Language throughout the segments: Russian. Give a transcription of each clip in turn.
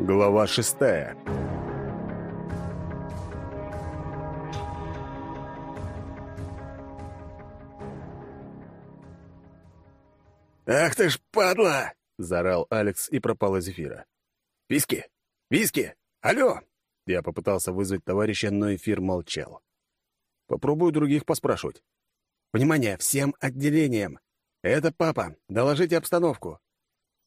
Глава шестая. «Ах ты ж падла!» — заорал Алекс и пропал из эфира. «Виски! Виски! Алло!» Я попытался вызвать товарища, но эфир молчал. Попробую других поспрашивать. «Внимание! Всем отделениям! Это папа! Доложите обстановку!»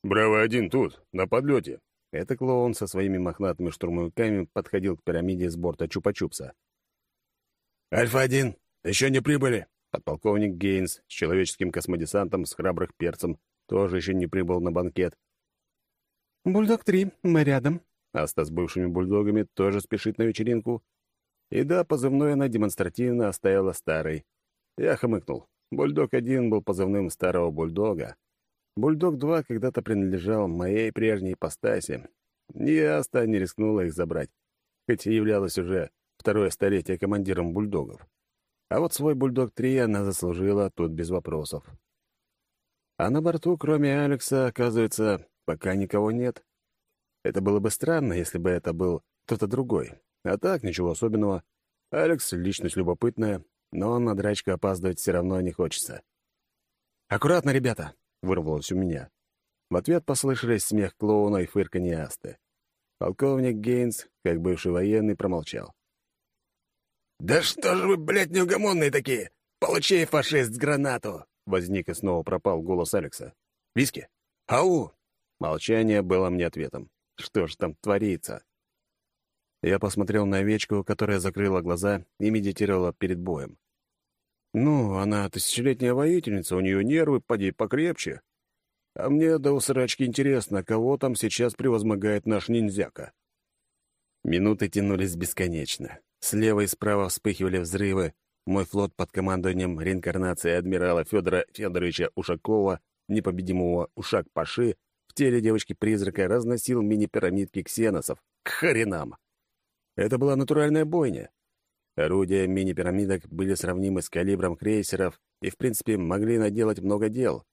«Браво-1 тут, на подлете!» Это клоун со своими мохнатыми штурмовиками подходил к пирамиде с борта Чупа-Чупса. «Альфа-1, еще не прибыли!» Подполковник Гейнс с человеческим космодесантом с храбрых перцем тоже еще не прибыл на банкет. «Бульдог-3, мы рядом». Аста с бывшими бульдогами тоже спешит на вечеринку. И да, позывной она демонстративно оставила старый. Я хмыкнул. Бульдог-1 был позывным старого бульдога. Бульдог-2 когда-то принадлежал моей прежней ипостаси. Ни Аста не рискнула их забрать, хоть и являлась уже второе столетие командиром бульдогов. А вот свой «Бульдог-3» она заслужила тут без вопросов. А на борту, кроме Алекса, оказывается, пока никого нет. Это было бы странно, если бы это был кто-то другой. А так, ничего особенного. Алекс — личность любопытная, но на драчку опаздывать все равно не хочется. «Аккуратно, ребята!» — вырвалось у меня. В ответ послышались смех клоуна и фырканье Асты. Полковник Гейнс, как бывший военный, промолчал. «Да что же вы, блядь, неугомонные такие! Получи, фашист, гранату!» Возник и снова пропал голос Алекса. «Виски? Ау!» Молчание было мне ответом. «Что ж там творится?» Я посмотрел на овечку, которая закрыла глаза и медитировала перед боем. «Ну, она тысячелетняя воительница, у нее нервы, поди, покрепче. А мне до усрачки интересно, кого там сейчас превозмогает наш ниндзяка». Минуты тянулись бесконечно. Слева и справа вспыхивали взрывы. Мой флот под командованием реинкарнации адмирала Федора Федоровича Ушакова, непобедимого Ушак-Паши, в теле девочки-призрака разносил мини-пирамидки ксеносов. К хренам! Это была натуральная бойня. Орудия мини-пирамидок были сравнимы с калибром крейсеров и, в принципе, могли наделать много дел.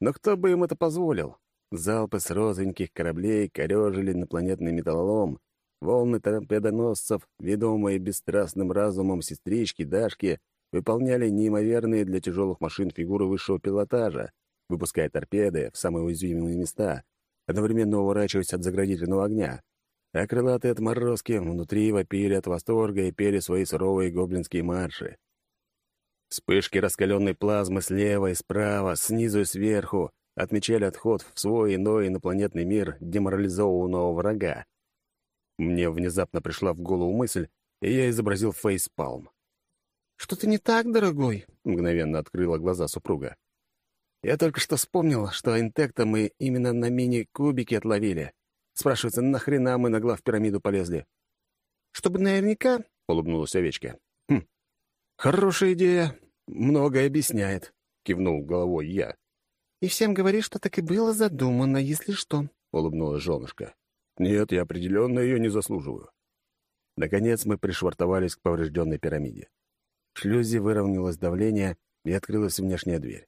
Но кто бы им это позволил? Залпы с розовеньких кораблей корежили инопланетный металлолом, Волны торпедоносцев, ведомые бесстрастным разумом сестрички Дашки, выполняли неимоверные для тяжелых машин фигуры высшего пилотажа, выпуская торпеды в самые уязвимые места, одновременно уворачиваясь от заградительного огня. А крылатые отморозки внутри вопили от восторга и пели свои суровые гоблинские марши. Вспышки раскаленной плазмы слева и справа, снизу и сверху отмечали отход в свой иной инопланетный мир деморализованного врага. Мне внезапно пришла в голову мысль, и я изобразил фейспалм. «Что-то не так, дорогой?» — мгновенно открыла глаза супруга. «Я только что вспомнил, что интекта мы именно на мини-кубике отловили. Спрашивается, нахрена мы на глав пирамиду полезли?» «Чтобы наверняка?» — улыбнулась овечка. «Хм, хорошая идея. Многое объясняет», — кивнул головой я. «И всем говори, что так и было задумано, если что», — улыбнулась женушка. Нет, я определенно ее не заслуживаю. Наконец мы пришвартовались к поврежденной пирамиде. В шлюзе выровнялось давление, и открылась внешняя дверь.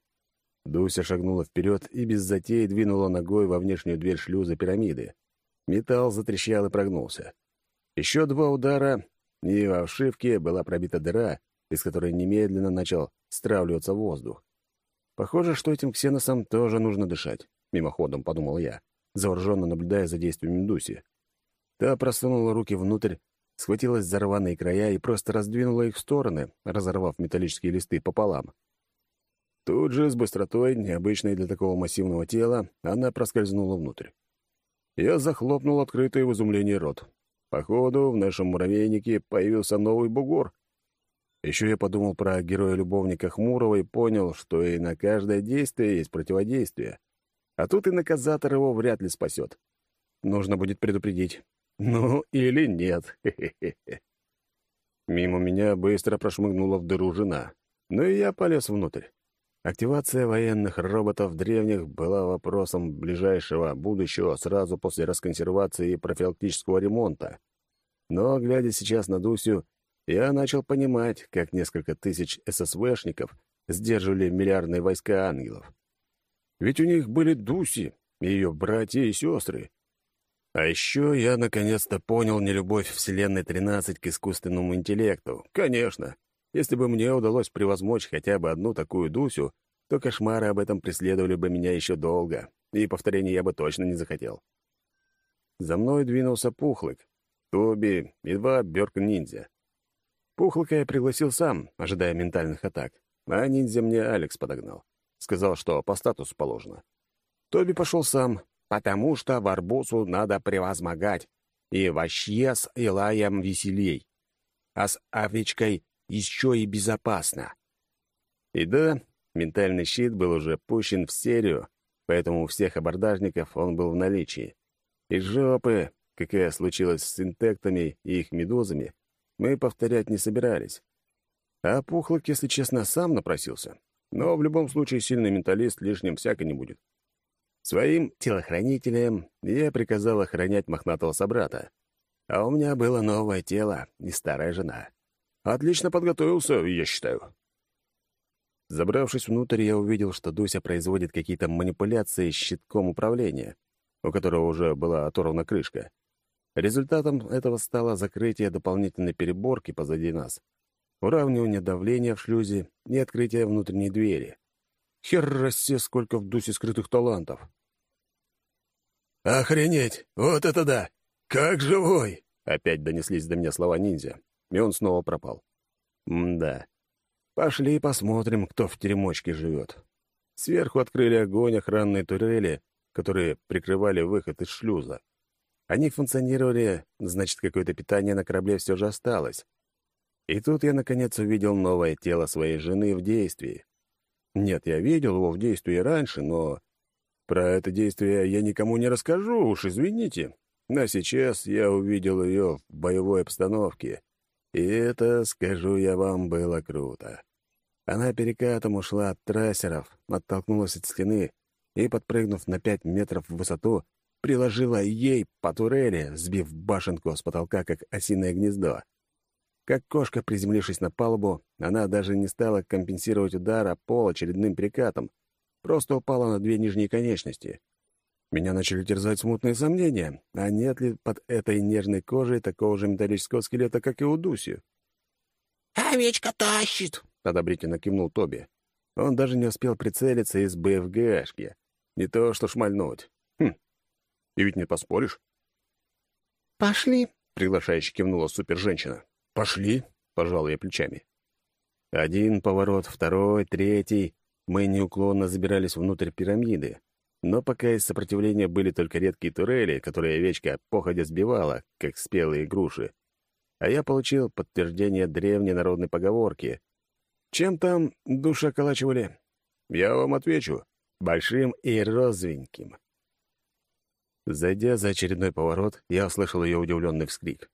Дуся шагнула вперед и без затей двинула ногой во внешнюю дверь шлюза пирамиды. Металл затрещал и прогнулся. Еще два удара, и в обшивке была пробита дыра, из которой немедленно начал стравливаться воздух. Похоже, что этим ксеносам тоже нужно дышать, мимоходом подумал я завороженно наблюдая за действиями Дуси. Та просунула руки внутрь, схватилась за рваные края и просто раздвинула их в стороны, разорвав металлические листы пополам. Тут же, с быстротой, необычной для такого массивного тела, она проскользнула внутрь. Я захлопнул открытый в изумлении рот. Походу, в нашем муравейнике появился новый бугор. Еще я подумал про героя-любовника Хмурого и понял, что и на каждое действие есть противодействие. А тут и наказатор его вряд ли спасет. Нужно будет предупредить. Ну, или нет. Мимо меня быстро прошмыгнула в дыру жена. Ну и я полез внутрь. Активация военных роботов древних была вопросом ближайшего будущего сразу после расконсервации и профилактического ремонта. Но, глядя сейчас на Дусю, я начал понимать, как несколько тысяч ССВшников сдерживали миллиардные войска ангелов. Ведь у них были Дуси, ее братья и сестры. А еще я наконец-то понял нелюбовь Вселенной 13 к искусственному интеллекту. Конечно, если бы мне удалось превозмочь хотя бы одну такую Дусю, то кошмары об этом преследовали бы меня еще долго, и повторения я бы точно не захотел. За мной двинулся Пухлык, Тоби и два Бёрк-ниндзя. Пухлыка я пригласил сам, ожидая ментальных атак, а ниндзя мне Алекс подогнал. Сказал, что по статусу положено. Тоби пошел сам, потому что в арбузу надо превозмогать, и вообще с Илаем веселей, а с овечкой еще и безопасно. И да, ментальный щит был уже пущен в серию, поэтому у всех абордажников он был в наличии. Из жопы, какая случилась с интектами и их медузами, мы повторять не собирались. А Пухлок, если честно, сам напросился. Но в любом случае сильный менталист лишним всяко не будет. Своим телохранителям я приказал охранять мохнатого собрата. А у меня было новое тело и старая жена. Отлично подготовился, я считаю. Забравшись внутрь, я увидел, что Дуся производит какие-то манипуляции с щитком управления, у которого уже была оторвана крышка. Результатом этого стало закрытие дополнительной переборки позади нас, уравнивание давления в шлюзе и открытие внутренней двери. Херрасе, сколько в Дусе скрытых талантов! «Охренеть! Вот это да! Как живой!» Опять донеслись до меня слова ниндзя, и он снова пропал. М-да. Пошли посмотрим, кто в теремочке живет. Сверху открыли огонь охранные турели, которые прикрывали выход из шлюза. Они функционировали, значит, какое-то питание на корабле все же осталось. И тут я, наконец, увидел новое тело своей жены в действии. Нет, я видел его в действии раньше, но про это действие я никому не расскажу, уж извините. А сейчас я увидел ее в боевой обстановке. И это, скажу я вам, было круто. Она перекатом ушла от трассеров, оттолкнулась от стены и, подпрыгнув на пять метров в высоту, приложила ей по турели, сбив башенку с потолка, как осиное гнездо. Как кошка, приземлившись на палубу, она даже не стала компенсировать удар о пол очередным перекатом, просто упала на две нижние конечности. Меня начали терзать смутные сомнения, а нет ли под этой нежной кожей такого же металлического скелета, как и у Дуси. «Овечка тащит!» — одобрительно кивнул Тоби. Он даже не успел прицелиться из БФГшки. Не то что шмальнуть. Хм, и ведь не поспоришь. «Пошли!» — приглашающе кивнула супер-женщина. «Пошли», — пожал я плечами. Один поворот, второй, третий. Мы неуклонно забирались внутрь пирамиды. Но пока из сопротивления были только редкие турели, которые овечка походя сбивала, как спелые груши. А я получил подтверждение древней народной поговорки. Чем там душа околачивали? Я вам отвечу. Большим и розовеньким. Зайдя за очередной поворот, я услышал ее удивленный вскрик.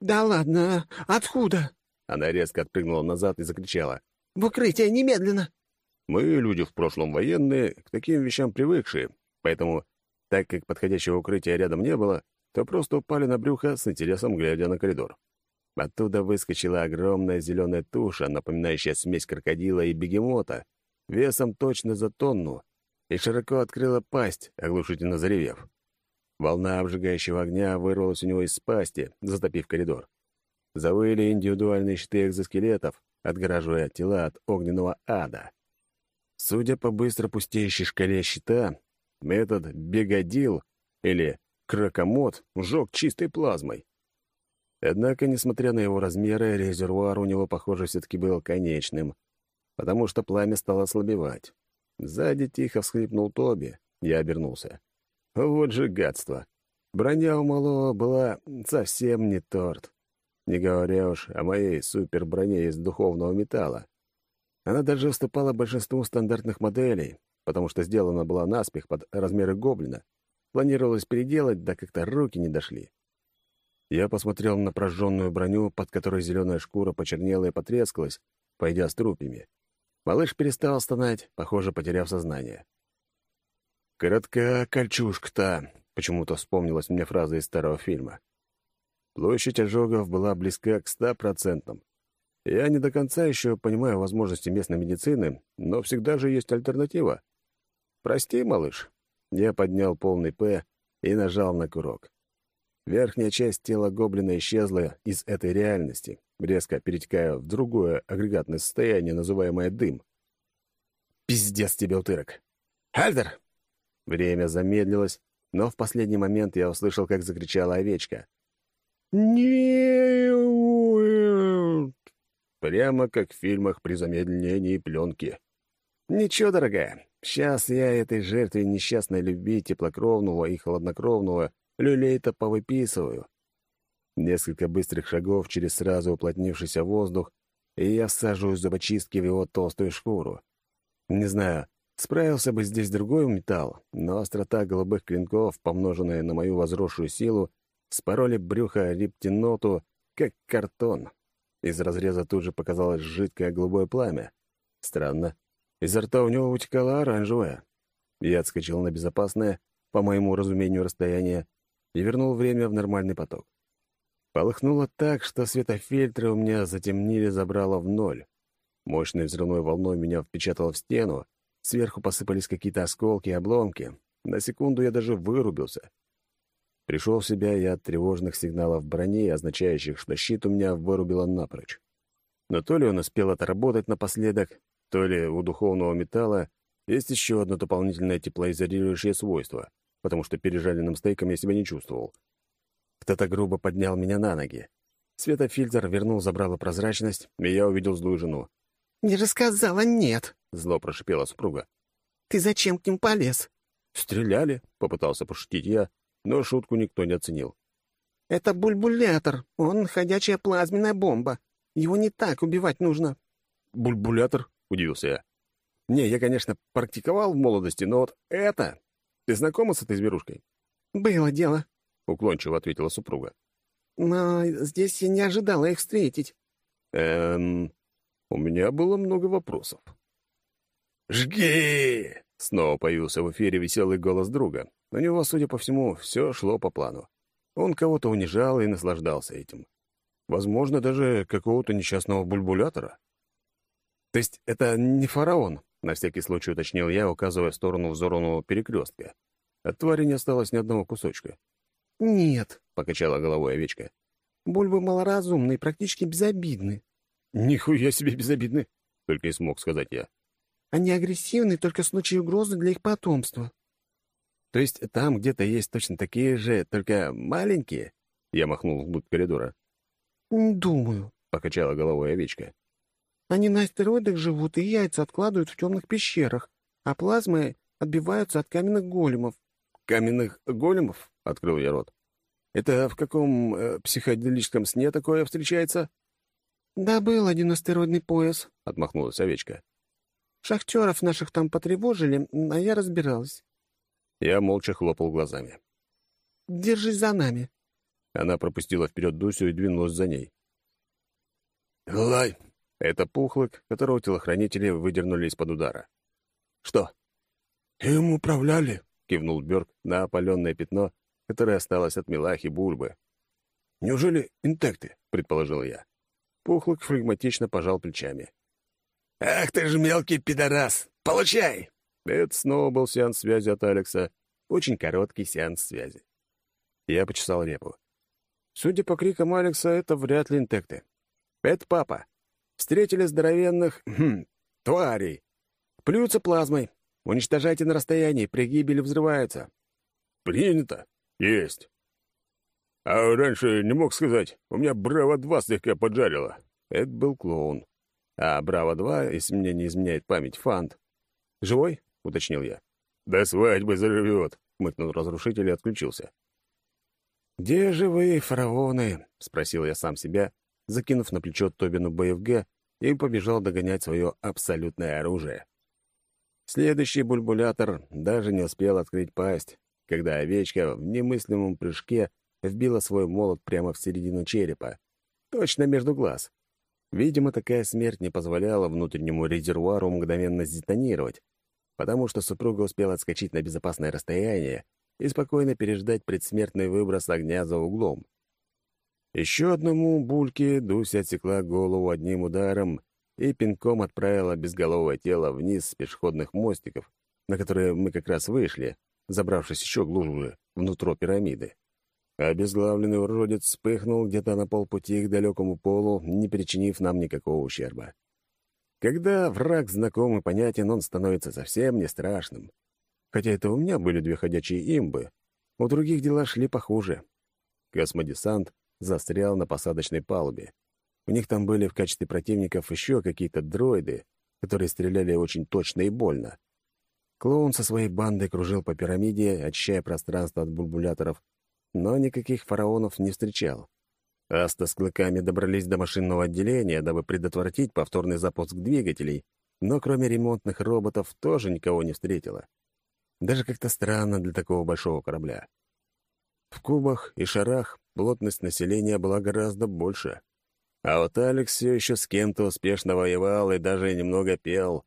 «Да ладно! Откуда?» Она резко отпрыгнула назад и закричала. «В укрытие немедленно!» Мы, люди в прошлом военные, к таким вещам привыкшие, поэтому, так как подходящего укрытия рядом не было, то просто упали на брюхо с интересом, глядя на коридор. Оттуда выскочила огромная зеленая туша, напоминающая смесь крокодила и бегемота, весом точно за тонну, и широко открыла пасть, оглушительно заревев. Волна обжигающего огня вырвалась у него из пасти, затопив коридор. Завыли индивидуальные щиты экзоскелетов, отгораживая тела от огненного ада. Судя по быстро пустеющей шкале щита, метод «бегодил» или «кракомот» сжег чистой плазмой. Однако, несмотря на его размеры, резервуар у него, похоже, все-таки был конечным, потому что пламя стало ослабевать. Сзади тихо всхлипнул Тоби. Я обернулся. Вот же гадство. Броня у малого была совсем не торт. Не говоря уж о моей суперброне из духовного металла. Она даже уступала большинству стандартных моделей, потому что сделана была наспех под размеры гоблина. Планировалось переделать, да как-то руки не дошли. Я посмотрел на прожженную броню, под которой зеленая шкура почернела и потрескалась, пойдя с трупами. Малыш перестал стонать, похоже, потеряв сознание. «Коротка кольчушка-то», — почему-то вспомнилась мне фраза из старого фильма. Площадь ожогов была близка к ста процентам. Я не до конца еще понимаю возможности местной медицины, но всегда же есть альтернатива. «Прости, малыш». Я поднял полный «П» и нажал на курок. Верхняя часть тела гоблина исчезла из этой реальности, резко перетекая в другое агрегатное состояние, называемое дым. «Пиздец тебе, утырок!» «Альдер!» Время замедлилось, но в последний момент я услышал, как закричала овечка. «Нет!» Прямо как в фильмах при замедлении пленки. «Ничего, дорогая, сейчас я этой жертве несчастной любви теплокровного и холоднокровного люлей-то повыписываю». Несколько быстрых шагов через сразу уплотнившийся воздух, и я всаживаю зубочистки в его толстую шкуру. Не знаю, справился бы здесь другой металл, но острота голубых клинков, помноженная на мою возросшую силу, спороли брюхо рептиноту, как картон. Из разреза тут же показалось жидкое голубое пламя. Странно. Изо рта у него утекало оранжевое. Я отскочил на безопасное, по моему разумению, расстояние и вернул время в нормальный поток. Полыхнуло так, что светофильтры у меня затемнили забрало в ноль. Мощной взрывной волной меня впечатало в стену, сверху посыпались какие-то осколки и обломки. На секунду я даже вырубился. Пришел в себя я от тревожных сигналов брони, означающих, что щит у меня вырубило напрочь. Но то ли он успел отработать напоследок, то ли у духовного металла есть еще одно дополнительное теплоизолирующее свойство, потому что пережаленным стейком я себя не чувствовал. Кто-то грубо поднял меня на ноги. Светофильтр вернул забрала прозрачность, и я увидел злую жену. «Не рассказала, нет», — зло прошипела супруга. «Ты зачем к ним полез?» «Стреляли», — попытался пошутить я, но шутку никто не оценил. «Это бульбулятор. Он ходячая плазменная бомба. Его не так убивать нужно». «Бульбулятор?» — удивился я. «Не, я, конечно, практиковал в молодости, но вот это... Ты знакома с этой зверушкой?» «Было дело», — уклончиво ответила супруга. «Но здесь я не ожидала их встретить». «Эм... У меня было много вопросов». «Жги!» — снова появился в эфире веселый голос друга. У него, судя по всему, все шло по плану. Он кого-то унижал и наслаждался этим. Возможно, даже какого-то несчастного бульбулятора. То есть это не фараон, на всякий случай уточнил я, указывая в сторону взорванного перекрестка. От твари не осталось ни одного кусочка. «Нет», — покачала головой овечка. «Бульбы малоразумные, практически безобидны». «Нихуя себе безобидны», — только и смог сказать я. «Они агрессивны только в случае угрозы для их потомства». То есть там где-то есть точно такие же, только маленькие?» Я махнул вглубь коридора. «Не думаю», — покачала головой овечка. «Они на астероидах живут и яйца откладывают в темных пещерах, а плазмы отбиваются от каменных големов». «Каменных големов?» — открыл я рот. «Это в каком э, психоделическом сне такое встречается?» «Да был один астероидный пояс», — отмахнулась овечка. «Шахтеров наших там потревожили, а я разбиралась. Я молча хлопал глазами. «Держись за нами». Она пропустила вперед Дусю и двинулась за ней. «Лай!» Это пухлок, которого телохранители выдернули из-под удара. «Что?» «Им управляли», — кивнул Бёрк на опаленное пятно, которое осталось от Милахи Бульбы. «Неужели интекты?» — предположил я. Пухлок флегматично пожал плечами. «Ах ты ж мелкий пидорас! Получай!» Это снова был сеанс связи от Алекса. Очень короткий сеанс связи. Я почесал репу. Судя по крикам Алекса, это вряд ли интекты. Это папа. Встретили здоровенных... Хм, тварей. Плюются плазмой. Уничтожайте на расстоянии, при гибели взрываются. Принято. Есть. А раньше не мог сказать. У меня Браво-2 слегка поджарило. Это был клоун. А Браво-2, если мне не изменяет память, фант. Живой? — уточнил я. «До свадьбы заживет», — мыкнул разрушитель и отключился. «Где же вы, фараоны?» — спросил я сам себя, закинув на плечо Тобину БФГ и побежал догонять свое абсолютное оружие. Следующий бульбулятор даже не успел открыть пасть, когда овечка в немыслимом прыжке вбила свой молот прямо в середину черепа, точно между глаз. Видимо, такая смерть не позволяла внутреннему резервуару мгновенно сдетонировать, потому что супруга успела отскочить на безопасное расстояние и спокойно переждать предсмертный выброс огня за углом. Еще одному бульке Дуся отсекла голову одним ударом и пинком отправила безголовое тело вниз с пешеходных мостиков, на которые мы как раз вышли, забравшись еще глубже внутрь пирамиды. Обезглавленный уродец вспыхнул где-то на полпути к далекому полу, не причинив нам никакого ущерба. Когда враг знаком и понятен, он становится совсем не страшным. Хотя это у меня были две ходячие имбы. У других дела шли похуже. Космодесант застрял на посадочной палубе. У них там были в качестве противников еще какие-то дроиды, которые стреляли очень точно и больно. Клоун со своей бандой кружил по пирамиде, очищая пространство от бульбуляторов, но никаких фараонов не встречал. Аста с клыками добрались до машинного отделения, дабы предотвратить повторный запуск двигателей, но кроме ремонтных роботов тоже никого не встретила. Даже как-то странно для такого большого корабля. В кубах и шарах плотность населения была гораздо больше. А вот Алекс все еще с кем-то успешно воевал и даже немного пел.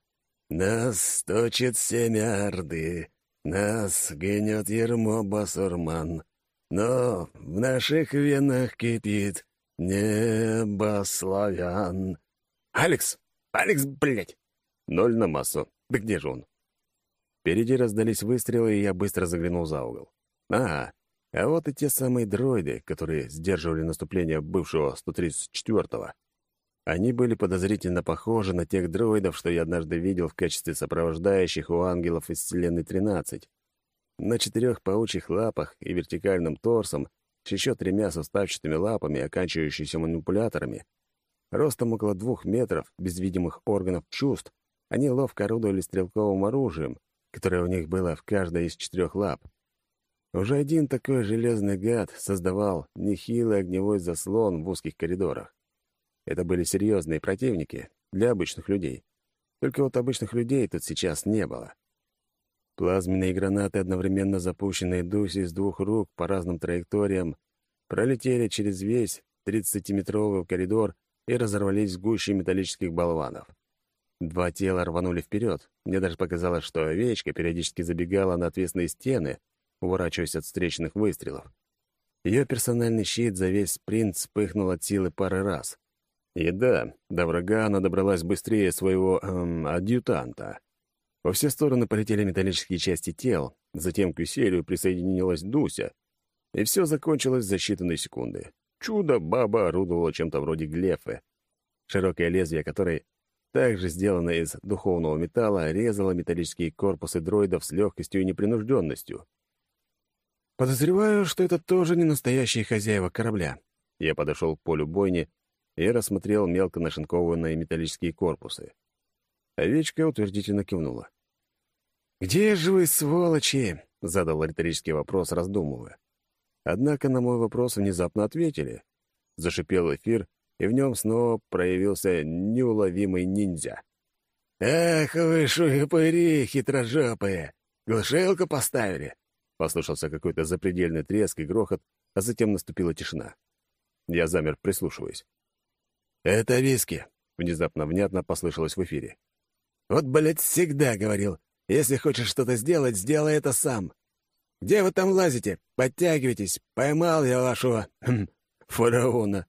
«Нас точит семя орды, нас гнет ермо басурман, но в наших венах кипит небо славян». «Алекс! Алекс, блядь!» Ноль на массу. Да где же он? Впереди раздались выстрелы, и я быстро заглянул за угол. Ага, а вот и те самые дроиды, которые сдерживали наступление бывшего 134-го. Они были подозрительно похожи на тех дроидов, что я однажды видел в качестве сопровождающих у ангелов из Вселенной 13. На четырех паучьих лапах и вертикальным торсом с еще тремя суставчатыми лапами, оканчивающимися манипуляторами, ростом около двух метров, без видимых органов чувств, они ловко орудовали стрелковым оружием, которое у них было в каждой из четырех лап. Уже один такой железный гад создавал нехилый огневой заслон в узких коридорах. Это были серьезные противники для обычных людей. Только вот обычных людей тут сейчас не было. Плазменные гранаты, одновременно запущенные Дуси с двух рук по разным траекториям, пролетели через весь 30-метровый коридор и разорвались в гуще металлических болванов. Два тела рванули вперед. Мне даже показалось, что овечка периодически забегала на отвесные стены, уворачиваясь от встречных выстрелов. Ее персональный щит за весь спринт вспыхнул от силы пары раз. И да, до врага она добралась быстрее своего эм, адъютанта. Во все стороны полетели металлические части тел, затем к веселью присоединилась Дуся, и все закончилось за считанные секунды. Чудо-баба орудовала чем-то вроде глефы, широкое лезвие которой, также сделанное из духовного металла, резало металлические корпусы дроидов с легкостью и непринужденностью. Подозреваю, что это тоже не настоящие хозяева корабля. Я подошел к полю бойни и рассмотрел мелко нашинкованные металлические корпусы. Овечка утвердительно кивнула. «Где же вы, сволочи?» — задал риторический вопрос, раздумывая. Однако на мой вопрос внезапно ответили. Зашипел эфир, и в нем снова проявился неуловимый ниндзя. «Эх вы, шуепыри хитрожопые! Глушилку поставили!» Послышался какой-то запредельный треск и грохот, а затем наступила тишина. Я замер, прислушиваясь. «Это виски», — внезапно внятно послышалось в эфире. «Вот, блядь, всегда говорил, если хочешь что-то сделать, сделай это сам. Где вы там лазите? Подтягивайтесь. Поймал я вашего... Хм, фараона».